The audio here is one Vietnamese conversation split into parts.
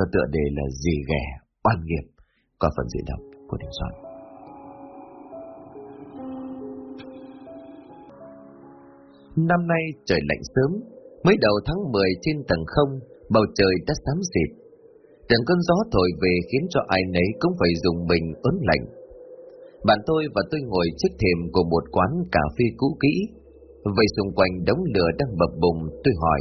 có tựa đề là gì ghẻ, oan nghiệp, qua phần diễn đọc của Đình Soạn. Năm nay trời lạnh sớm, mới đầu tháng 10 trên tầng không, bầu trời đã xám xịt. Từng cơn gió thổi về khiến cho ai nấy cũng phải dùng mình ớn lạnh. Bạn tôi và tôi ngồi trước thềm của một quán cà phê cũ kỹ. Vậy xung quanh đống lửa đang bập bùng, tôi hỏi.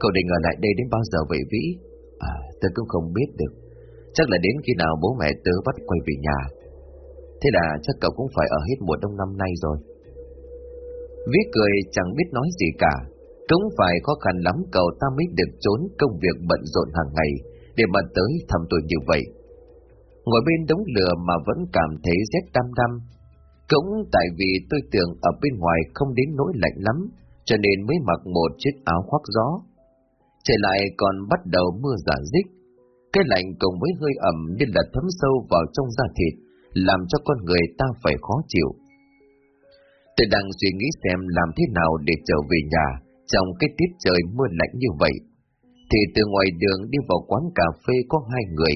Cậu định ở lại đây đến bao giờ vậy Vĩ? À, tôi cũng không biết được. Chắc là đến khi nào bố mẹ tớ bắt quay về nhà. Thế là chắc cậu cũng phải ở hết mùa đông năm nay rồi. Vĩ cười chẳng biết nói gì cả. Cũng phải khó khăn lắm cậu ta mới được trốn công việc bận rộn hàng ngày để mà tới thăm tôi như vậy. Ngồi bên đống lửa mà vẫn cảm thấy rét đăm đăm. Cũng tại vì tôi tưởng ở bên ngoài không đến nỗi lạnh lắm, cho nên mới mặc một chiếc áo khoác gió. Trời lại còn bắt đầu mưa giả dích. Cái lạnh cùng với hơi ẩm như là thấm sâu vào trong da thịt, làm cho con người ta phải khó chịu. Tôi đang suy nghĩ xem làm thế nào để trở về nhà trong cái tiết trời mưa lạnh như vậy. Thì từ ngoài đường đi vào quán cà phê có hai người.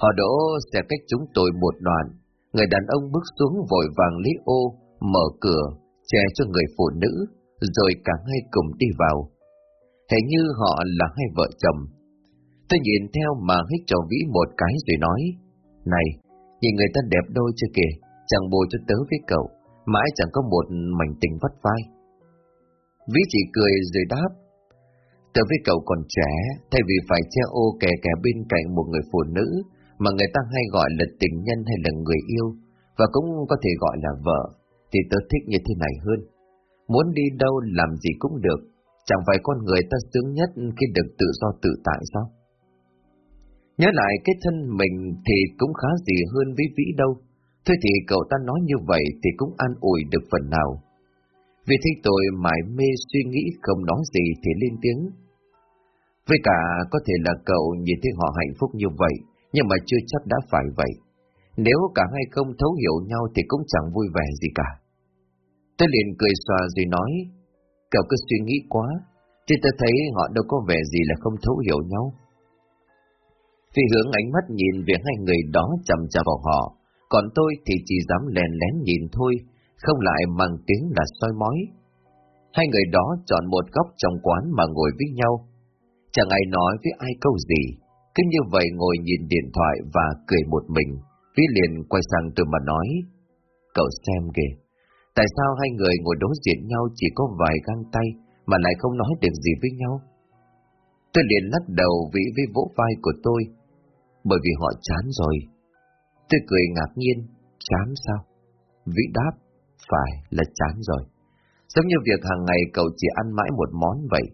Họ đỗ xe cách chúng tôi một đoạn. Người đàn ông bước xuống vội vàng lý ô, mở cửa, che cho người phụ nữ, rồi cả hai cùng đi vào thế như họ là hai vợ chồng. Tôi nhìn theo mà hít cho Vĩ một cái rồi nói, Này, nhìn người ta đẹp đôi chưa kìa, chẳng bù cho tớ với cậu, mãi chẳng có một mảnh tình vắt vai. Vĩ chỉ cười rồi đáp, Tớ với cậu còn trẻ, thay vì phải che ô kè kè bên cạnh một người phụ nữ mà người ta hay gọi là tình nhân hay là người yêu, và cũng có thể gọi là vợ, thì tớ thích như thế này hơn. Muốn đi đâu làm gì cũng được, chẳng phải con người ta sướng nhất khi được tự do tự tại sao? Nhớ lại cái thân mình thì cũng khá gì hơn với Vĩ đâu. Thôi thì cậu ta nói như vậy thì cũng an ủi được phần nào. Vì thấy tôi mải mê suy nghĩ không nói gì thì lên tiếng. Với cả có thể là cậu nhìn thấy họ hạnh phúc như vậy, nhưng mà chưa chắc đã phải vậy. Nếu cả hai không thấu hiểu nhau thì cũng chẳng vui vẻ gì cả. Tôi liền cười xòa rồi nói, cậu cứ suy nghĩ quá, thì ta thấy họ đâu có vẻ gì là không thấu hiểu nhau. Phi hướng ánh mắt nhìn về hai người đó chầm chầm vào họ, còn tôi thì chỉ dám lèn lén nhìn thôi, không lại mang tiếng là soi mói. Hai người đó chọn một góc trong quán mà ngồi với nhau. Chẳng ai nói với ai câu gì, cứ như vậy ngồi nhìn điện thoại và cười một mình. Vĩ liền quay sang tôi mà nói, cậu xem kìa, tại sao hai người ngồi đối diện nhau chỉ có vài găng tay mà lại không nói được gì với nhau? Tôi liền lắc đầu vĩ với vỗ vai của tôi, bởi vì họ chán rồi. Tôi cười ngạc nhiên, chán sao? Vĩ đáp, phải là chán rồi. Giống như việc hàng ngày cậu chỉ ăn mãi một món vậy.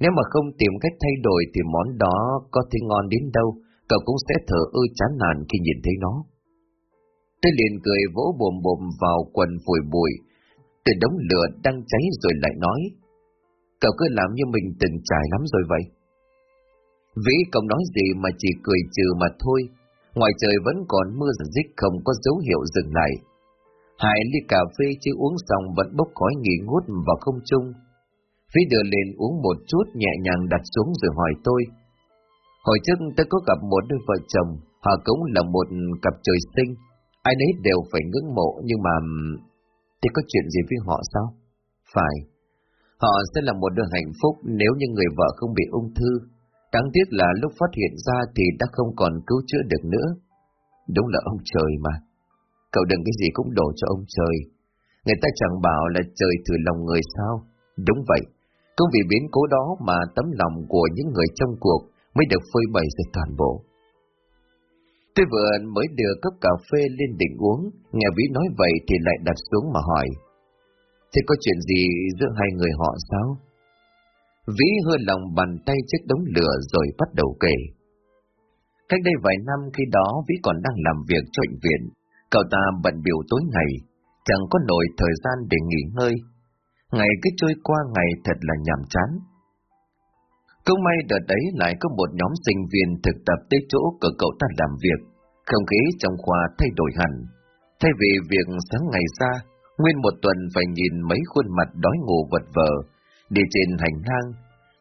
Nếu mà không tìm cách thay đổi thì món đó có thể ngon đến đâu, cậu cũng sẽ thở ư chán nản khi nhìn thấy nó. Tôi liền cười vỗ bồm bồm vào quần phổi bụi, từ đống lửa đang cháy rồi lại nói. Cậu cứ làm như mình từng trải lắm rồi vậy. Vĩ không nói gì mà chỉ cười trừ mà thôi, ngoài trời vẫn còn mưa dích không có dấu hiệu dừng lại. Hai ly cà phê chưa uống xong vẫn bốc khói nghỉ ngút vào không trung. Vĩ đưa lên uống một chút nhẹ nhàng đặt xuống rồi hỏi tôi. Hồi trước tôi có gặp một đôi vợ chồng, họ cũng là một cặp trời sinh, ai nấy đều phải ngưỡng mộ, nhưng mà... Thì có chuyện gì với họ sao? Phải. Họ sẽ là một đôi hạnh phúc nếu như người vợ không bị ung thư. Đáng tiếc là lúc phát hiện ra thì đã không còn cứu chữa được nữa. Đúng là ông trời mà. Cậu đừng cái gì cũng đổ cho ông trời. Người ta chẳng bảo là trời thử lòng người sao. Đúng vậy. Cũng vì biến cố đó mà tấm lòng của những người trong cuộc mới được phơi bày ra toàn bộ. Tôi vừa mới đưa cốc cà phê lên đỉnh uống, nghe Vĩ nói vậy thì lại đặt xuống mà hỏi. Thế có chuyện gì giữa hai người họ sao? Vĩ hơi lòng bàn tay chiếc đống lửa rồi bắt đầu kể. Cách đây vài năm khi đó Vĩ còn đang làm việc cho bệnh viện, cậu ta bận biểu tối ngày, chẳng có nổi thời gian để nghỉ ngơi. Ngày cứ trôi qua ngày thật là nhàm chán. Cũng may đợt đấy lại có một nhóm sinh viên thực tập tới chỗ của cậu ta làm việc, không khí trong khoa thay đổi hẳn. Thay vì việc sáng ngày ra, nguyên một tuần phải nhìn mấy khuôn mặt đói ngủ vật vờ, đi trên hành lang,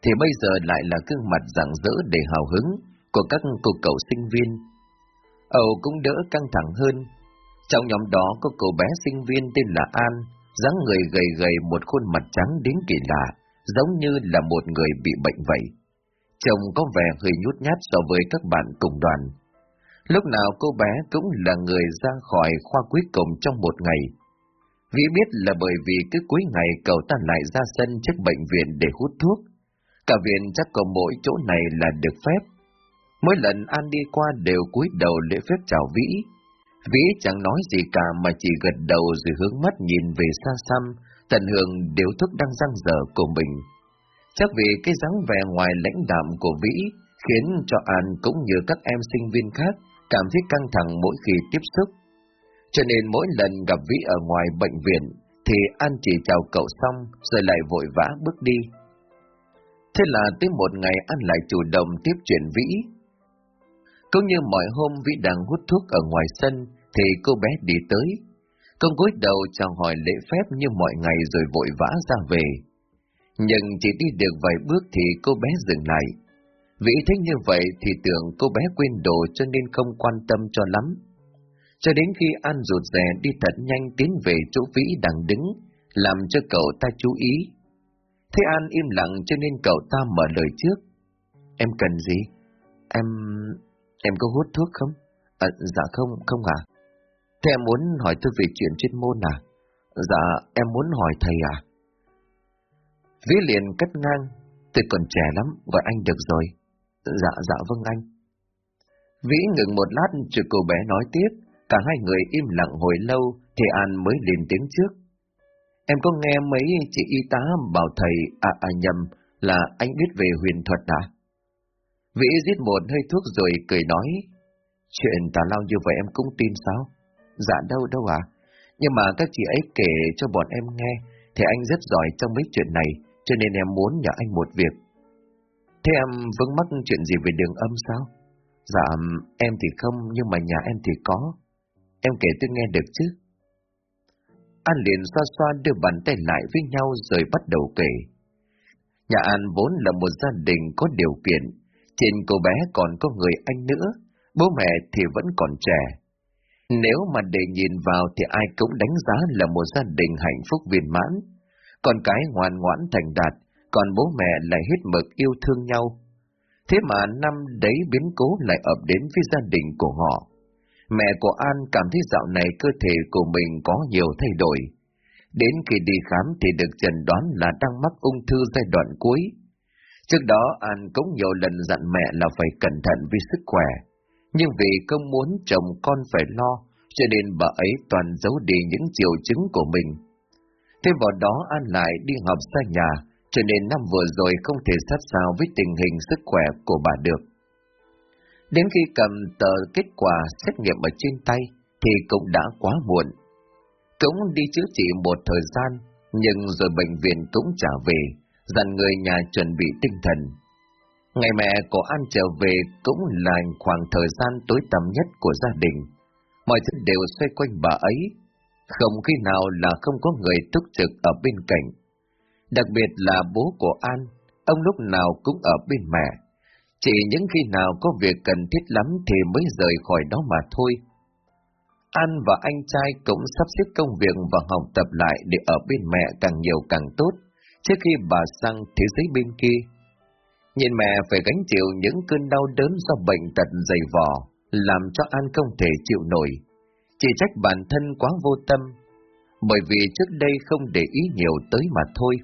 thì bây giờ lại là gương mặt rạng rỡ để hào hứng, của các cô cậu sinh viên. Âu cũng đỡ căng thẳng hơn. Trong nhóm đó có cô bé sinh viên tên là An, dáng người gầy gầy một khuôn mặt trắng đến kỳ lạ, giống như là một người bị bệnh vậy. chồng có vẻ hơi nhút nhát so với các bạn cùng đoàn. Lúc nào cô bé cũng là người ra khỏi khoa cuối cùng trong một ngày. Vĩ biết là bởi vì cứ cuối ngày cậu ta lại ra sân trước bệnh viện để hút thuốc. Cả viện chắc có mỗi chỗ này là được phép. Mỗi lần An đi qua đều cúi đầu lễ phép chào Vĩ. Vĩ chẳng nói gì cả mà chỉ gật đầu rồi hướng mắt nhìn về xa xăm, tận hưởng điếu thuốc đang răng dở của mình. Chắc vì cái dáng vẻ ngoài lãnh đạm của Vĩ khiến cho An cũng như các em sinh viên khác cảm thấy căng thẳng mỗi khi tiếp xúc. Cho nên mỗi lần gặp Vĩ ở ngoài bệnh viện thì An chỉ chào cậu xong rồi lại vội vã bước đi. Thế là tới một ngày An lại chủ động tiếp chuyện Vĩ. Cũng như mọi hôm Vĩ đang hút thuốc ở ngoài sân thì cô bé đi tới. Công cúi đầu chào hỏi lễ phép như mọi ngày rồi vội vã ra về. Nhưng chỉ đi được vài bước thì cô bé dừng lại. Vĩ thế như vậy thì tưởng cô bé quên đồ cho nên không quan tâm cho lắm. Cho đến khi An rụt rè đi thật nhanh tiến về chỗ Vĩ đang đứng, làm cho cậu ta chú ý. Thế An im lặng cho nên cậu ta mở lời trước. Em cần gì? Em... em có hút thuốc không? À, dạ không, không à? Thế em muốn hỏi tôi về chuyện chuyên môn à? Dạ, em muốn hỏi thầy à? Vĩ liền cắt ngang, tôi còn trẻ lắm, gọi anh được rồi. Dạ, dạ vâng anh. Vĩ ngừng một lát chờ cô bé nói tiếp, cả hai người im lặng hồi lâu thì An mới lên tiếng trước. Em có nghe mấy chị y tá bảo thầy, à, à nhầm, là anh biết về huyền thuật à? Vĩ giết một hơi thuốc rồi cười nói, chuyện tà lao như vậy em cũng tin sao? Dạ đâu đâu à, nhưng mà các chị ấy kể cho bọn em nghe, thì anh rất giỏi trong mấy chuyện này, cho nên em muốn nhờ anh một việc. Thế em vướng mắc chuyện gì về đường âm sao? Dạ, em thì không, nhưng mà nhà em thì có. Em kể tôi nghe được chứ? An liền xoa xoa đưa bàn tay lại với nhau rồi bắt đầu kể. Nhà An vốn là một gia đình có điều kiện, trên cô bé còn có người anh nữa, bố mẹ thì vẫn còn trẻ. Nếu mà để nhìn vào thì ai cũng đánh giá là một gia đình hạnh phúc viên mãn, con cái ngoan ngoãn thành đạt, còn bố mẹ lại hết mực yêu thương nhau. Thế mà năm đấy biến cố lại ập đến với gia đình của họ. Mẹ của An cảm thấy dạo này cơ thể của mình có nhiều thay đổi. Đến khi đi khám thì được chẩn đoán là đang mắc ung thư giai đoạn cuối. Trước đó An cũng nhiều lần dặn mẹ là phải cẩn thận vì sức khỏe. Nhưng vì không muốn chồng con phải lo, cho nên bà ấy toàn giấu đi những triệu chứng của mình. Thêm vào đó An lại đi học xa nhà, cho nên năm vừa rồi không thể sát sao với tình hình sức khỏe của bà được. Đến khi cầm tờ kết quả xét nghiệm ở trên tay thì cũng đã quá muộn. Cũng đi chữa trị một thời gian, nhưng rồi bệnh viện cũng trả về, dặn người nhà chuẩn bị tinh thần. Ngày mẹ của An trở về cũng là khoảng thời gian tối tăm nhất của gia đình. Mọi thứ đều xoay quanh bà ấy, không khi nào là không có người túc trực ở bên cạnh. Đặc biệt là bố của An, ông lúc nào cũng ở bên mẹ. Chỉ những khi nào có việc cần thiết lắm thì mới rời khỏi đó mà thôi. An và anh trai cũng sắp xếp công việc và học tập lại để ở bên mẹ càng nhiều càng tốt, trước khi bà sang thế giới bên kia. Nhìn mẹ phải gánh chịu những cơn đau đớn do bệnh tật dày vò, làm cho An không thể chịu nổi. Chỉ trách bản thân quá vô tâm, bởi vì trước đây không để ý nhiều tới mà thôi.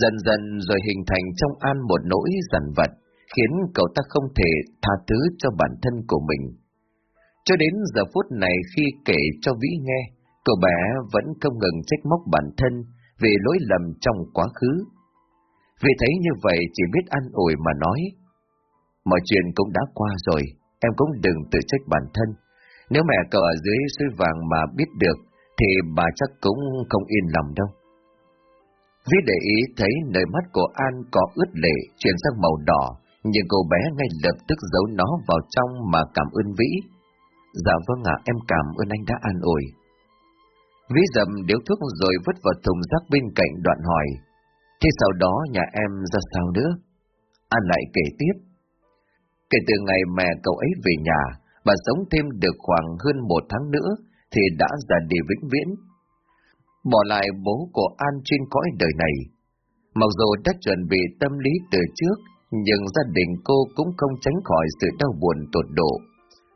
Dần dần rồi hình thành trong An một nỗi dằn vặt, khiến cậu ta không thể tha thứ cho bản thân của mình. Cho đến giờ phút này khi kể cho Vĩ nghe, cậu bé vẫn không ngừng trách móc bản thân về lỗi lầm trong quá khứ. Vì thấy như vậy chỉ biết ăn ủi mà nói. Mọi chuyện cũng đã qua rồi, em cũng đừng tự trách bản thân. Nếu mẹ cậu ở dưới suối vàng mà biết được, thì bà chắc cũng không yên lòng đâu. Vĩ để ý thấy nơi mắt của An có ướt lệ chuyển sang màu đỏ, nhưng cô bé ngay lập tức giấu nó vào trong mà cảm ơn Vĩ. Dạ vâng ạ, em cảm ơn anh đã an ủi. Vĩ dầm điếu thuốc rồi vứt vào thùng rác bên cạnh đoạn hỏi. Thế sau đó nhà em ra sao nữa? An lại kể tiếp. Kể từ ngày mẹ cậu ấy về nhà, và sống thêm được khoảng hơn một tháng nữa thì đã ra đi vĩnh viễn. Bỏ lại bố của An trên cõi đời này. Mặc dù đã chuẩn bị tâm lý từ trước, nhưng gia đình cô cũng không tránh khỏi sự đau buồn tột độ.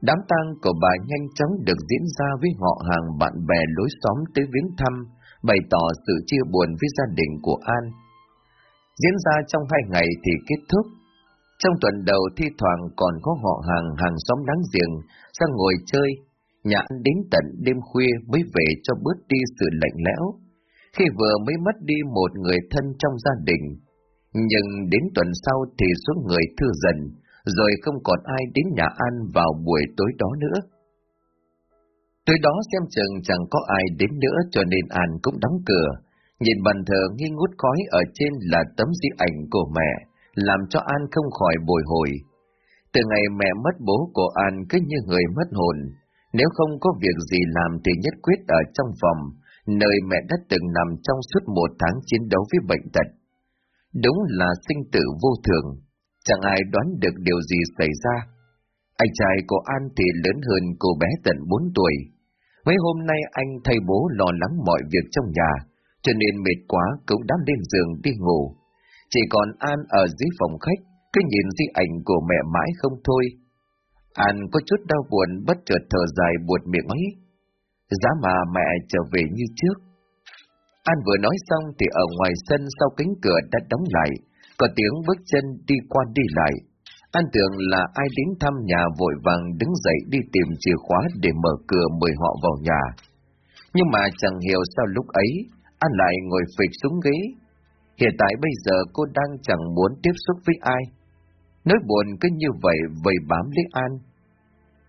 Đám tang của bà nhanh chóng được diễn ra với họ hàng bạn bè lối xóm tới viếng thăm, bày tỏ sự chia buồn với gia đình của An. Diễn ra trong hai ngày thì kết thúc. Trong tuần đầu thi thoảng còn có họ hàng hàng xóm đáng giềng sang ngồi chơi, nhà ăn đến tận đêm khuya mới về cho bớt đi sự lạnh lẽo. Khi vừa mới mất đi một người thân trong gia đình, nhưng đến tuần sau thì số người thư dần, rồi không còn ai đến nhà ăn vào buổi tối đó nữa. Tới đó xem chừng chẳng có ai đến nữa cho nên An cũng đóng cửa. Nhìn bàn thờ nghi ngút khói ở trên là tấm di ảnh của mẹ, làm cho An không khỏi bồi hồi. Từ ngày mẹ mất bố của An cứ như người mất hồn, nếu không có việc gì làm thì nhất quyết ở trong phòng, nơi mẹ đã từng nằm trong suốt một tháng chiến đấu với bệnh tật. Đúng là sinh tử vô thường, chẳng ai đoán được điều gì xảy ra. Anh trai của An thì lớn hơn cô bé tận 4 tuổi. Mấy hôm nay anh thay bố lo lắng mọi việc trong nhà, cho nên mệt quá cũng đã lên giường đi ngủ. Chỉ còn An ở dưới phòng khách, cứ nhìn di ảnh của mẹ mãi không thôi. An có chút đau buồn bất chợt thở dài buột miệng ấy. Giá mà mẹ trở về như trước. An vừa nói xong thì ở ngoài sân sau cánh cửa đã đóng lại, có tiếng bước chân đi qua đi lại. An tưởng là ai đến thăm nhà vội vàng đứng dậy đi tìm chìa khóa để mở cửa mời họ vào nhà. Nhưng mà chẳng hiểu sao lúc ấy, An lại ngồi phịch xuống ghế. Hiện tại bây giờ cô đang chẳng muốn tiếp xúc với ai. Nỗi buồn cứ như vậy vầy bám lấy An.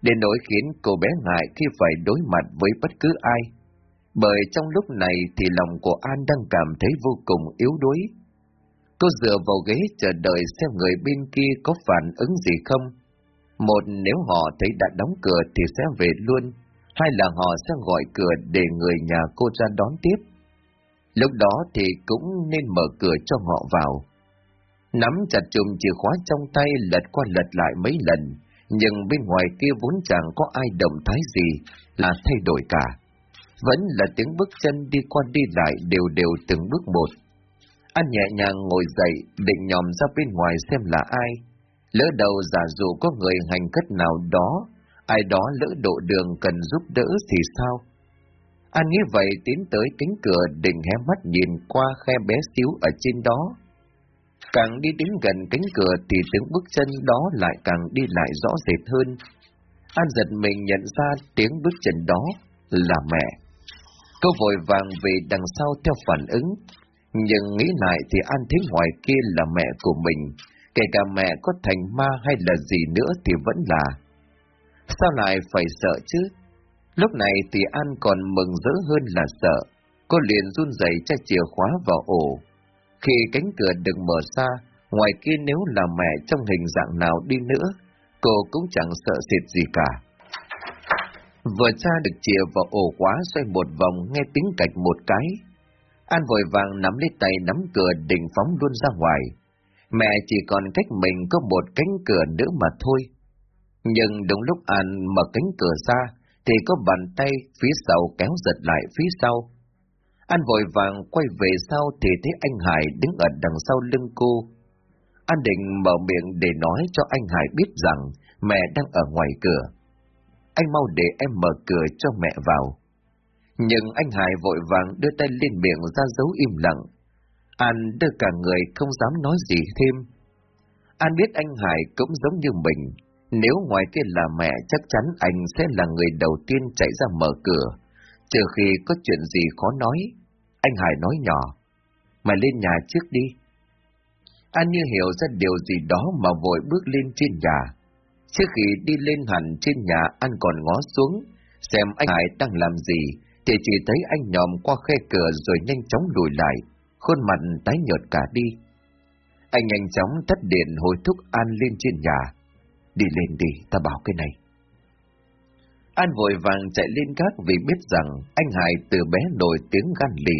để nỗi khiến cô bé ngại khi phải đối mặt với bất cứ ai. Bởi trong lúc này thì lòng của An đang cảm thấy vô cùng yếu đuối. Cô dựa vào ghế chờ đợi xem người bên kia có phản ứng gì không. Một, nếu họ thấy đã đóng cửa thì sẽ về luôn, hai là họ sẽ gọi cửa để người nhà cô ra đón tiếp. Lúc đó thì cũng nên mở cửa cho họ vào. Nắm chặt chùm chìa khóa trong tay lật qua lật lại mấy lần, nhưng bên ngoài kia vốn chẳng có ai động thái gì là thay đổi cả. Vẫn là tiếng bước chân đi qua đi lại đều đều từng bước một. Anh nhẹ nhàng ngồi dậy, định nhòm ra bên ngoài xem là ai. Lỡ đầu giả dụ có người hành khất nào đó, ai đó lỡ độ đường cần giúp đỡ thì sao? An nghĩ vậy tiến tới cánh cửa định hé mắt nhìn qua khe bé xíu ở trên đó. Càng đi đến gần cánh cửa thì tiếng bước chân đó lại càng đi lại rõ rệt hơn. An giật mình nhận ra tiếng bước chân đó là mẹ. Cô vội vàng về đằng sau theo phản ứng, nhưng nghĩ lại thì An thấy ngoài kia là mẹ của mình, kể cả mẹ có thành ma hay là gì nữa thì vẫn là. Sao lại phải sợ chứ? Lúc này thì An còn mừng rỡ hơn là sợ. Cô liền run rẩy cho chìa khóa vào ổ. Khi cánh cửa được mở ra, ngoài kia nếu là mẹ trong hình dạng nào đi nữa, cô cũng chẳng sợ sệt gì cả. Vừa cha được chìa vào ổ khóa xoay một vòng nghe tiếng cạch một cái, An vội vàng nắm lấy tay nắm cửa định phóng luôn ra ngoài. Mẹ chỉ còn cách mình có một cánh cửa nữa mà thôi. Nhưng đúng lúc An mở cánh cửa ra, thì có bàn tay phía sau kéo giật lại phía sau. An vội vàng quay về sau thì thấy anh Hải đứng ở đằng sau lưng cô. An định mở miệng để nói cho anh Hải biết rằng mẹ đang ở ngoài cửa. Anh mau để em mở cửa cho mẹ vào. Nhưng anh Hải vội vàng đưa tay lên miệng ra dấu im lặng. An đưa cả người không dám nói gì thêm. An biết anh Hải cũng giống như mình. Nếu ngoài kia là mẹ chắc chắn anh sẽ là người đầu tiên chạy ra mở cửa. Trừ khi có chuyện gì khó nói. Anh Hải nói nhỏ. Mày lên nhà trước đi. An như hiểu ra điều gì đó mà vội bước lên trên nhà. Trước khi đi lên hẳn trên nhà, anh còn ngó xuống, xem anh Hải đang làm gì, thì chỉ thấy anh nhòm qua khe cửa rồi nhanh chóng lùi lại, khuôn mặt tái nhợt cả đi. Anh nhanh chóng tắt điện hồi thúc An lên trên nhà. Đi lên đi, ta bảo cái này. An vội vàng chạy lên gác vì biết rằng anh Hải từ bé nổi tiếng gan lì,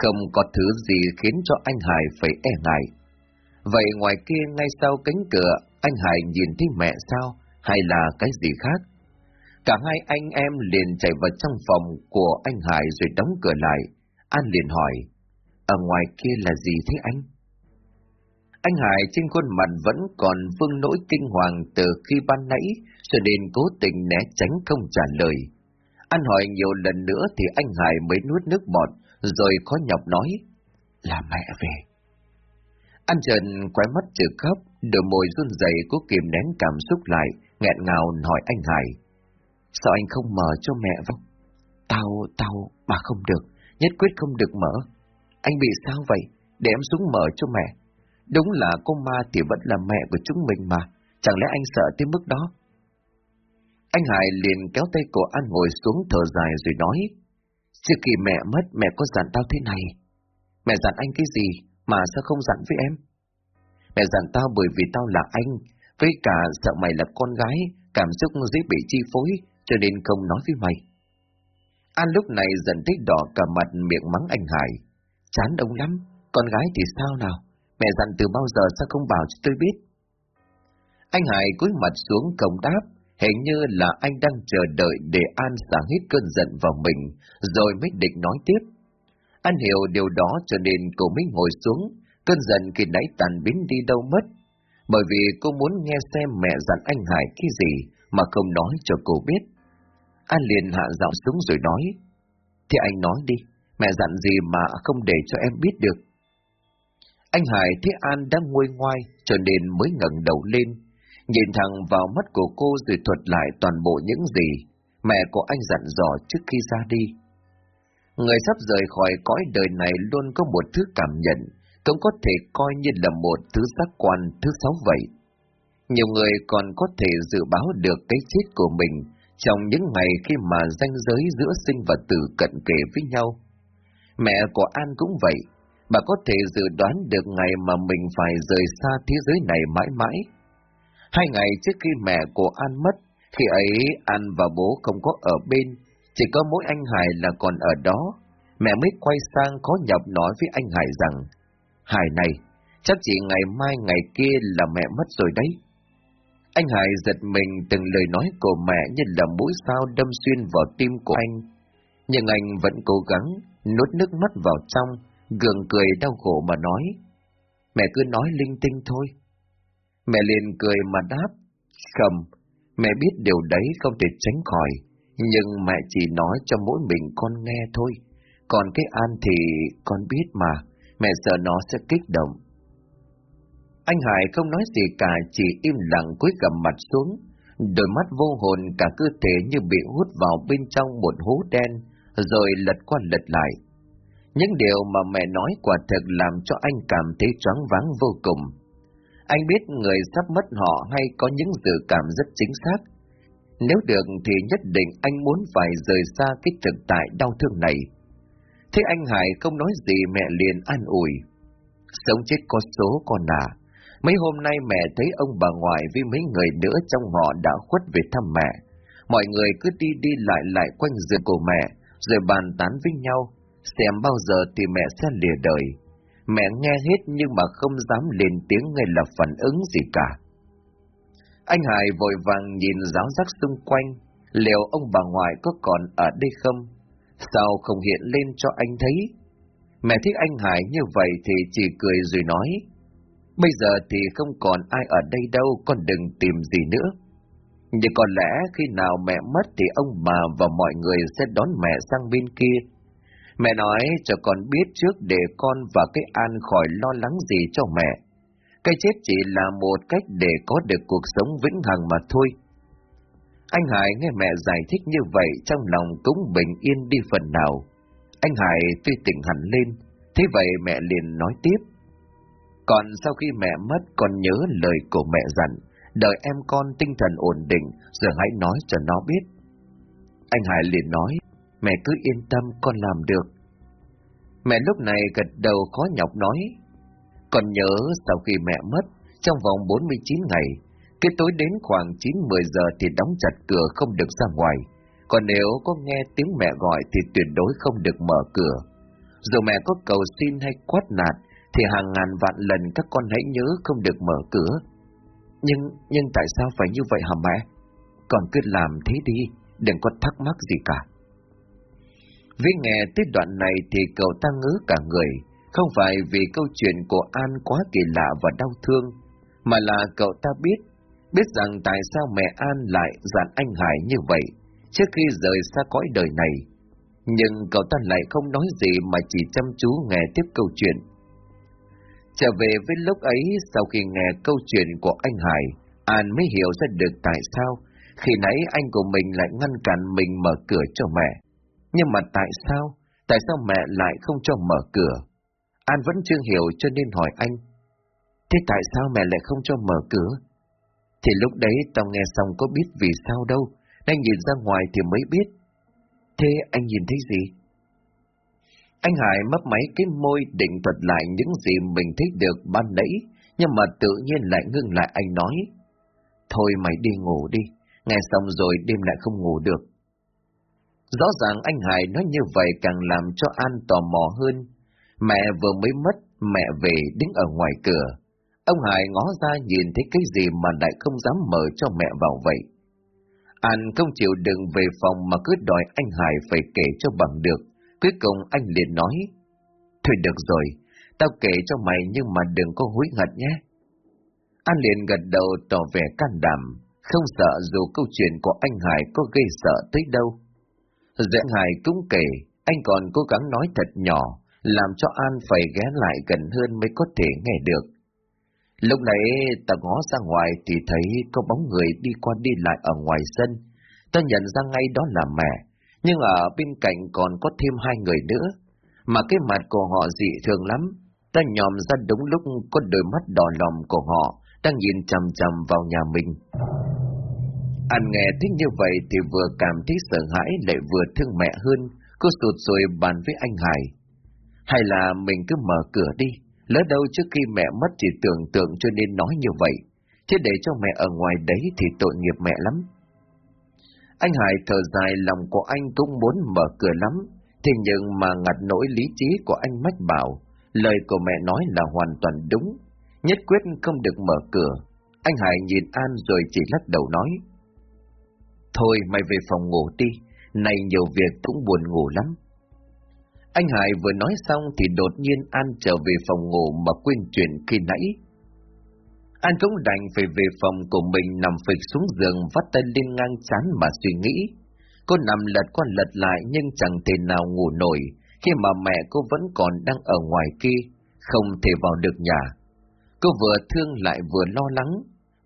không có thứ gì khiến cho anh Hải phải e ngại. Vậy ngoài kia ngay sau cánh cửa, anh Hải nhìn thấy mẹ sao, hay là cái gì khác? Cả hai anh em liền chạy vào trong phòng của anh Hải rồi đóng cửa lại. An liền hỏi, ở ngoài kia là gì thế anh? Anh Hải trên khuôn mặt vẫn còn vương nỗi kinh hoàng từ khi ban nãy, cho nên cố tình né tránh không trả lời. Anh hỏi nhiều lần nữa thì anh Hải mới nuốt nước bọt, rồi khó nhọc nói, là mẹ về. Anh Trần quay mắt trừ khóc, đôi môi run rẩy cố kìm nén cảm xúc lại, nghẹn ngào hỏi anh Hải. Sao anh không mở cho mẹ vào? Tao, tao, mà không được, nhất quyết không được mở. Anh bị sao vậy? Để em xuống mở cho mẹ. Đúng là cô ma thì vẫn là mẹ của chúng mình mà, chẳng lẽ anh sợ tới mức đó? Anh Hải liền kéo tay cổ An ngồi xuống thở dài rồi nói, Trước khi mẹ mất mẹ có dặn tao thế này. Mẹ dặn anh cái gì mà sao không dặn với em? Mẹ dặn tao bởi vì tao là anh, với cả sợ mày là con gái, cảm xúc dễ bị chi phối, cho nên không nói với mày. An lúc này dần thích đỏ cả mặt miệng mắng anh Hải. Chán ông lắm, con gái thì sao nào? Mẹ dặn từ bao giờ sao không bảo cho tôi biết? Anh Hải cúi mặt xuống cổng đáp, hình như là anh đang chờ đợi để An xả hết cơn giận vào mình, rồi mới định nói tiếp. Anh hiểu điều đó cho nên cô mới ngồi xuống, cơn giận khi nãy tàn biến đi đâu mất. Bởi vì cô muốn nghe xem mẹ dặn anh Hải cái gì mà không nói cho cô biết. An liền hạ giọng xuống rồi nói, Thì anh nói đi, mẹ dặn gì mà không để cho em biết được. Anh Hải thấy An đang nguôi ngoai cho nên mới ngẩng đầu lên, nhìn thẳng vào mắt của cô rồi thuật lại toàn bộ những gì mẹ của anh dặn dò trước khi ra đi. Người sắp rời khỏi cõi đời này luôn có một thứ cảm nhận, cũng có thể coi như là một thứ giác quan thứ sáu vậy. Nhiều người còn có thể dự báo được cái chết của mình trong những ngày khi mà ranh giới giữa sinh và tử cận kề với nhau. Mẹ của An cũng vậy, bà có thể dự đoán được ngày mà mình phải rời xa thế giới này mãi mãi. Hai ngày trước khi mẹ của An mất, khi ấy An và bố không có ở bên, chỉ có mỗi anh Hải là còn ở đó, mẹ mới quay sang khó nhọc nói với anh Hải rằng, Hải này, chắc chỉ ngày mai ngày kia là mẹ mất rồi đấy. Anh Hải giật mình từng lời nói của mẹ như là mũi sao đâm xuyên vào tim của anh. Nhưng anh vẫn cố gắng nuốt nước mắt vào trong, gượng cười đau khổ mà nói. Mẹ cứ nói linh tinh thôi. Mẹ liền cười mà đáp. Không, mẹ biết điều đấy không thể tránh khỏi, nhưng mẹ chỉ nói cho mỗi mình con nghe thôi. Còn cái An thì con biết mà, mẹ sợ nó sẽ kích động. Anh Hải không nói gì cả, chỉ im lặng cúi gầm mặt xuống, đôi mắt vô hồn cả cơ thể như bị hút vào bên trong một hố đen, rồi lật qua lật lại. Những điều mà mẹ nói quả thật làm cho anh cảm thấy choáng váng vô cùng. Anh biết người sắp mất họ hay có những dự cảm rất chính xác. Nếu được thì nhất định anh muốn phải rời xa cái thực tại đau thương này. Thế anh Hải không nói gì mẹ liền an ủi. Sống chết có số con à. Mấy hôm nay mẹ thấy ông bà ngoại với mấy người nữa trong họ đã khuất về thăm mẹ. Mọi người cứ đi đi lại lại quanh giường của mẹ, rồi bàn tán với nhau, xem bao giờ thì mẹ sẽ lìa đời. Mẹ nghe hết nhưng mà không dám lên tiếng ngay là phản ứng gì cả. Anh Hải vội vàng nhìn giáo giác xung quanh, liệu ông bà ngoại có còn ở đây không? Sao không hiện lên cho anh thấy? Mẹ thích anh Hải như vậy thì chỉ cười rồi nói, Bây giờ thì không còn ai ở đây đâu, con đừng tìm gì nữa. Nhưng có lẽ khi nào mẹ mất thì ông bà và mọi người sẽ đón mẹ sang bên kia. Mẹ nói cho con biết trước để con và cái An khỏi lo lắng gì cho mẹ. Cái chết chỉ là một cách để có được cuộc sống vĩnh hằng mà thôi. Anh Hải nghe mẹ giải thích như vậy trong lòng cũng bình yên đi phần nào. Anh Hải tuy tỉnh hẳn lên, thế vậy mẹ liền nói tiếp. Còn sau khi mẹ mất con nhớ lời của mẹ dặn, đợi em con tinh thần ổn định rồi hãy nói cho nó biết. Anh Hải liền nói, mẹ cứ yên tâm con làm được. Mẹ lúc này gật đầu khó nhọc nói, con nhớ sau khi mẹ mất, trong vòng 49 ngày, cái tối đến khoảng 9-10 giờ thì đóng chặt cửa không được ra ngoài. Còn nếu có nghe tiếng mẹ gọi thì tuyệt đối không được mở cửa. Dù mẹ có cầu xin hay quát nạt thì hàng ngàn vạn lần các con hãy nhớ không được mở cửa. nhưng, nhưng tại sao phải như vậy hả mẹ? Còn cứ làm thế đi, đừng có thắc mắc gì cả. Vì nghe tới đoạn này thì cậu ta ngứa cả người, không phải vì câu chuyện của An quá kỳ lạ và đau thương, mà là cậu ta biết, biết rằng tại sao mẹ An lại dặn anh Hải như vậy trước khi rời xa cõi đời này. Nhưng cậu ta lại không nói gì mà chỉ chăm chú nghe tiếp câu chuyện. Trở về với lúc ấy, sau khi nghe câu chuyện của anh Hải, An mới hiểu ra được tại sao khi nãy anh của mình lại ngăn cản mình mở cửa cho mẹ. Nhưng mà tại sao? Tại sao mẹ lại không cho mở cửa? An vẫn chưa hiểu cho nên hỏi anh. Thế tại sao mẹ lại không cho mở cửa? Thì lúc đấy tao nghe xong có biết vì sao đâu, anh nhìn ra ngoài thì mới biết. Thế anh nhìn thấy gì? Anh Hải mấp máy cái môi định thuật lại những gì mình thấy được ban nãy, nhưng mà tự nhiên lại ngưng lại anh nói. Thôi mày đi ngủ đi, nghe xong rồi đêm lại không ngủ được. Rõ ràng anh Hải nói như vậy càng làm cho An tò mò hơn. Mẹ vừa mới mất, mẹ về đứng ở ngoài cửa. Ông Hải ngó ra nhìn thấy cái gì mà lại không dám mở cho mẹ vào vậy. An không chịu đừng về phòng mà cứ đòi anh Hải phải kể cho bằng được. Cuối cùng anh liền nói, Thôi được rồi, tao kể cho mày nhưng mà đừng có hối hận nhé. An liền gật đầu tỏ vẻ can đảm, không sợ dù câu chuyện của anh Hải có gây sợ tới đâu dễ Hải cũng kể, anh còn cố gắng nói thật nhỏ, làm cho An phải ghé lại gần hơn mới có thể nghe được. Lúc nãy ta ngó ra ngoài thì thấy có bóng người đi qua đi lại ở ngoài sân. Ta nhận ra ngay đó là mẹ, nhưng ở bên cạnh còn có thêm hai người nữa. Mà cái mặt của họ dị thường lắm. Ta nhòm ra đúng lúc có đôi mắt đỏ lòm của họ đang nhìn chầm chầm vào nhà mình. Anh nghe thích như vậy thì vừa cảm thấy sợ hãi lại vừa thương mẹ hơn, cô sụt rồi bàn với anh Hải. Hay là mình cứ mở cửa đi, lỡ đâu trước khi mẹ mất chỉ tưởng tượng cho nên nói như vậy, chứ để cho mẹ ở ngoài đấy thì tội nghiệp mẹ lắm. Anh Hải thở dài lòng của anh cũng muốn mở cửa lắm, thế nhưng mà ngặt nỗi lý trí của anh mách bảo, lời của mẹ nói là hoàn toàn đúng, nhất quyết không được mở cửa. Anh Hải nhìn An rồi chỉ lắc đầu nói. Thôi mày về phòng ngủ đi, này nhiều việc cũng buồn ngủ lắm. Anh Hải vừa nói xong thì đột nhiên An trở về phòng ngủ mà quên chuyện khi nãy. An cũng đành phải về phòng của mình nằm phịch xuống giường vắt tay lên ngang chán mà suy nghĩ. Cô nằm lật qua lật lại nhưng chẳng thể nào ngủ nổi khi mà mẹ cô vẫn còn đang ở ngoài kia, không thể vào được nhà. Cô vừa thương lại vừa lo lắng,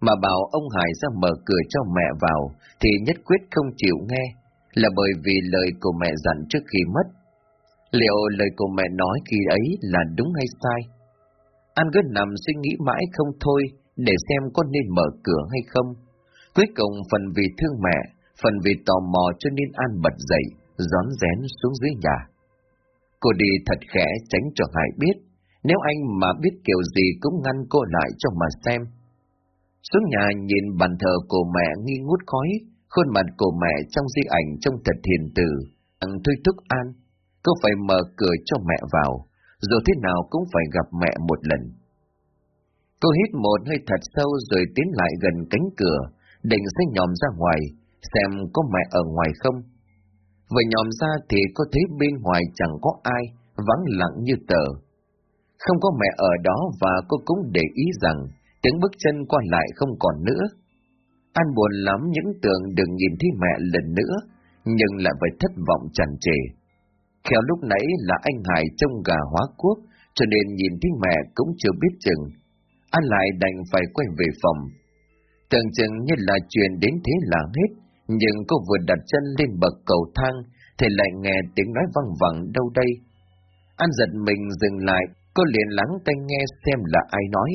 mà bảo ông Hải ra mở cửa cho mẹ vào thì nhất quyết không chịu nghe, là bởi vì lời của mẹ dặn trước khi mất. Liệu lời của mẹ nói khi ấy là đúng hay sai? An cứ nằm suy nghĩ mãi không thôi để xem có nên mở cửa hay không. Cuối cùng phần vì thương mẹ, phần vì tò mò cho nên An bật dậy, gión rén xuống dưới nhà. Cô đi thật khẽ tránh cho Hải biết, nếu anh mà biết kiểu gì cũng ngăn cô lại cho mà xem. Xuống nhà nhìn bàn thờ của mẹ nghi ngút khói, khuôn mặt của mẹ trong di ảnh trông thật hiền từ, thằng thôi thúc An, cô phải mở cửa cho mẹ vào, dù thế nào cũng phải gặp mẹ một lần. Cô hít một hơi thật sâu rồi tiến lại gần cánh cửa, định sẽ nhòm ra ngoài, xem có mẹ ở ngoài không. Vừa nhòm ra thì cô thấy bên ngoài chẳng có ai, vắng lặng như tờ. Không có mẹ ở đó và cô cũng để ý rằng tiếng bước chân qua lại không còn nữa. An buồn lắm những tưởng đừng nhìn thấy mẹ lần nữa, nhưng lại phải thất vọng tràn trề. Khéo lúc nãy là anh Hải trông gà hóa quốc, cho nên nhìn thấy mẹ cũng chưa biết chừng. An lại đành phải quay về phòng. Tưởng chừng như là chuyện đến thế là hết, nhưng cô vừa đặt chân lên bậc cầu thang, thì lại nghe tiếng nói văng vẳng đâu đây. An giật mình dừng lại, cô liền lắng tai nghe xem là ai nói.